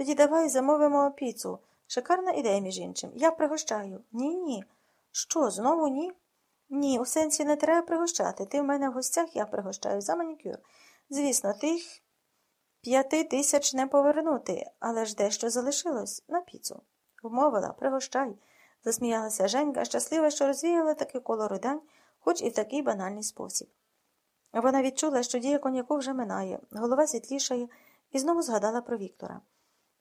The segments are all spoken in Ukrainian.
Тоді давай замовимо піцу. Шикарна ідея, між іншим. Я пригощаю. Ні, ні. Що, знову ні? Ні, у сенсі не треба пригощати. Ти в мене в гостях, я пригощаю за манікюр. Звісно, тих п'яти тисяч не повернути, але ж дещо залишилось на піцу. Вмовила, пригощай, засміялася Женька, щаслива, що розвіяла таке коло ридань, хоч і в такий банальний спосіб. Вона відчула, що дія коньяку вже минає, голова світлішає, і знову згадала про Віктора.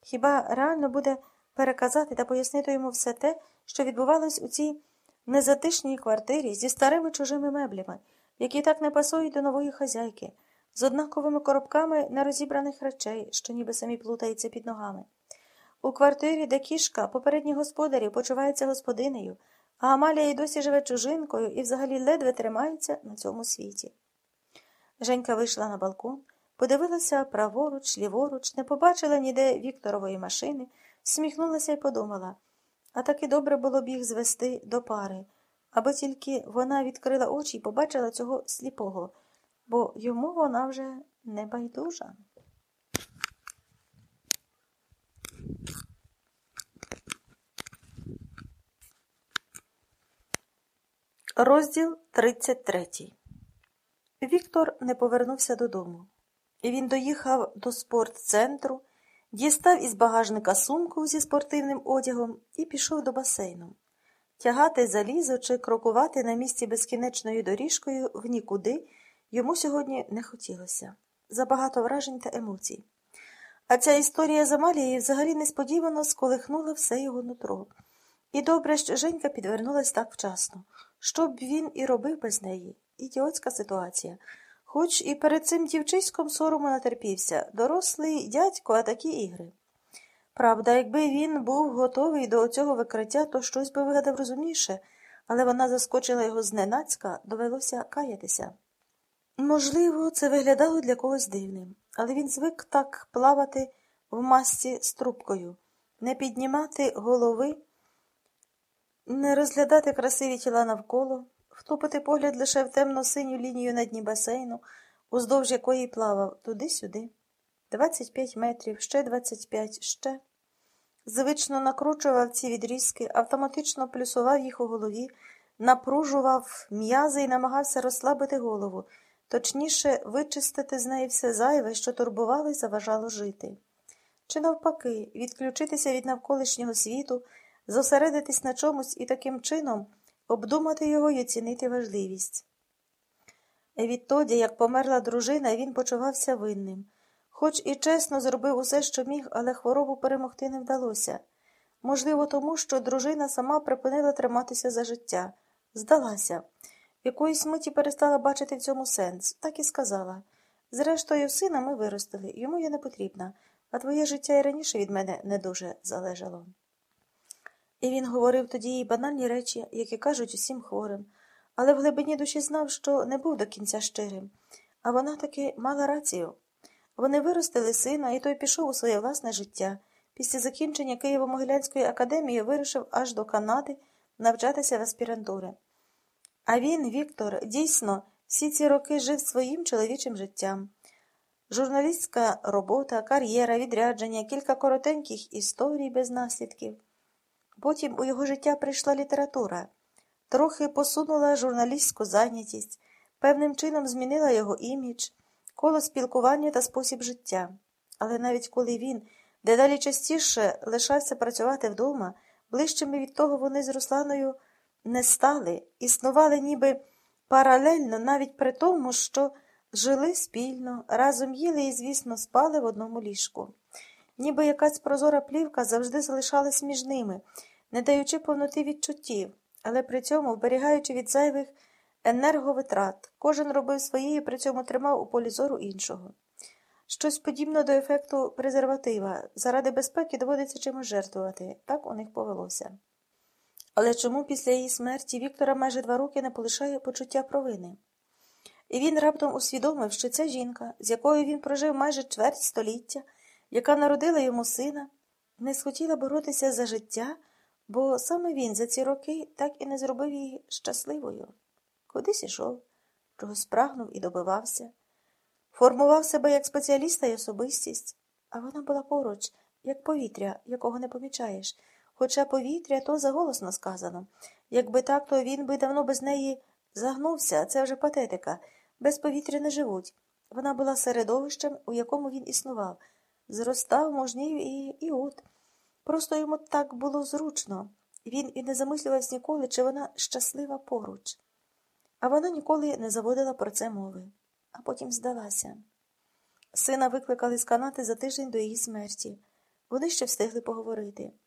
Хіба реально буде переказати та пояснити йому все те, що відбувалось у цій незатишній квартирі зі старими чужими меблями, які так не пасують до нової хазяйки, з однаковими коробками нерозібраних речей, що ніби самі плутаються під ногами. У квартирі, де кішка, попередні господарі почувається господинею, а Амалія й досі живе чужинкою і взагалі ледве тримається на цьому світі. Женька вийшла на балкон, подивилася праворуч, ліворуч, не побачила ніде Вікторової машини, сміхнулася і подумала а таки добре було б їх звести до пари, аби тільки вона відкрила очі і побачила цього сліпого, бо йому вона вже не байдужа. Розділ 33 Віктор не повернувся додому. Він доїхав до спортцентру, дістав із багажника сумку зі спортивним одягом і пішов до басейну. Тягати залізо чи крокувати на місці безкінечною доріжкою в нікуди йому сьогодні не хотілося. Забагато вражень та емоцій. А ця історія з Амалією взагалі несподівано сколихнула все його нутро. І добре, що Женька підвернулась так вчасно. Що б він і робив без неї? Ідіотська ситуація. Хоч і перед цим дівчиськом сорому натерпівся, дорослий дядько, а такі ігри. Правда, якби він був готовий до цього викриття, то щось би вигадав розумніше, але вона заскочила його зненацька, довелося каятися. Можливо, це виглядало для когось дивним, але він звик так плавати в масці з трубкою, не піднімати голови, не розглядати красиві тіла навколо втупити погляд лише в темно-синю лінію на дні басейну, уздовж якої плавав туди-сюди. Двадцять п'ять метрів, ще двадцять п'ять, ще. Звично накручував ці відрізки, автоматично плюсував їх у голові, напружував м'язи і намагався розслабити голову, точніше, вичистити з неї все зайве, що турбувало і заважало жити. Чи навпаки, відключитися від навколишнього світу, зосередитись на чомусь і таким чином обдумати його і оцінити важливість. Відтоді, як померла дружина, він почувався винним. Хоч і чесно зробив усе, що міг, але хворобу перемогти не вдалося. Можливо, тому, що дружина сама припинила триматися за життя, здалася. Якоїсь миті перестала бачити в цьому сенс, так і сказала. Зрештою, сина ми виростили, йому я не потрібна, а твоє життя і раніше від мене не дуже залежало. І він говорив тоді їй банальні речі, які кажуть усім хворим, але в глибині душі знав, що не був до кінця щирим. А вона таки мала рацію. Вони виростили сина, і той пішов у своє власне життя. Після закінчення Києво-Могилянської академії вирушив аж до Канади навчатися в аспірантури. А він, Віктор, дійсно, всі ці роки жив своїм чоловічим життям. Журналістська робота, кар'єра, відрядження, кілька коротеньких історій без наслідків. Потім у його життя прийшла література, трохи посунула журналістську зайнятість, певним чином змінила його імідж, коло спілкування та спосіб життя. Але навіть коли він дедалі частіше лишався працювати вдома, ближчими від того вони з Русланою не стали, існували ніби паралельно навіть при тому, що жили спільно, разом їли і, звісно, спали в одному ліжку. Ніби якась прозора плівка завжди залишалась між ними не даючи повноти відчуттів, але при цьому вберігаючи від зайвих енерговитрат, кожен робив своє і при цьому тримав у полі зору іншого. Щось подібне до ефекту презерватива. Заради безпеки доводиться чимось жертвувати. Так у них повелося. Але чому після її смерті Віктора майже два роки не полишає почуття провини? І він раптом усвідомив, що ця жінка, з якою він прожив майже чверть століття, яка народила йому сина, не схотіла боротися за життя бо саме він за ці роки так і не зробив її щасливою. Кудись ішов, чогось прагнув і добивався, формував себе як спеціаліста і особистість, а вона була поруч, як повітря, якого не помічаєш. Хоча повітря то заголосно сказано. Якби так, то він би давно без неї загнувся, це вже патетика. Без повітря не живуть. Вона була середовищем, у якому він існував. Зростав, можнів і, і от. Просто йому так було зручно. Він і не замислювався ніколи, чи вона щаслива поруч. А вона ніколи не заводила про це мови, а потім здалася. Сина викликали з канати за тиждень до її смерті. Вони ще встигли поговорити.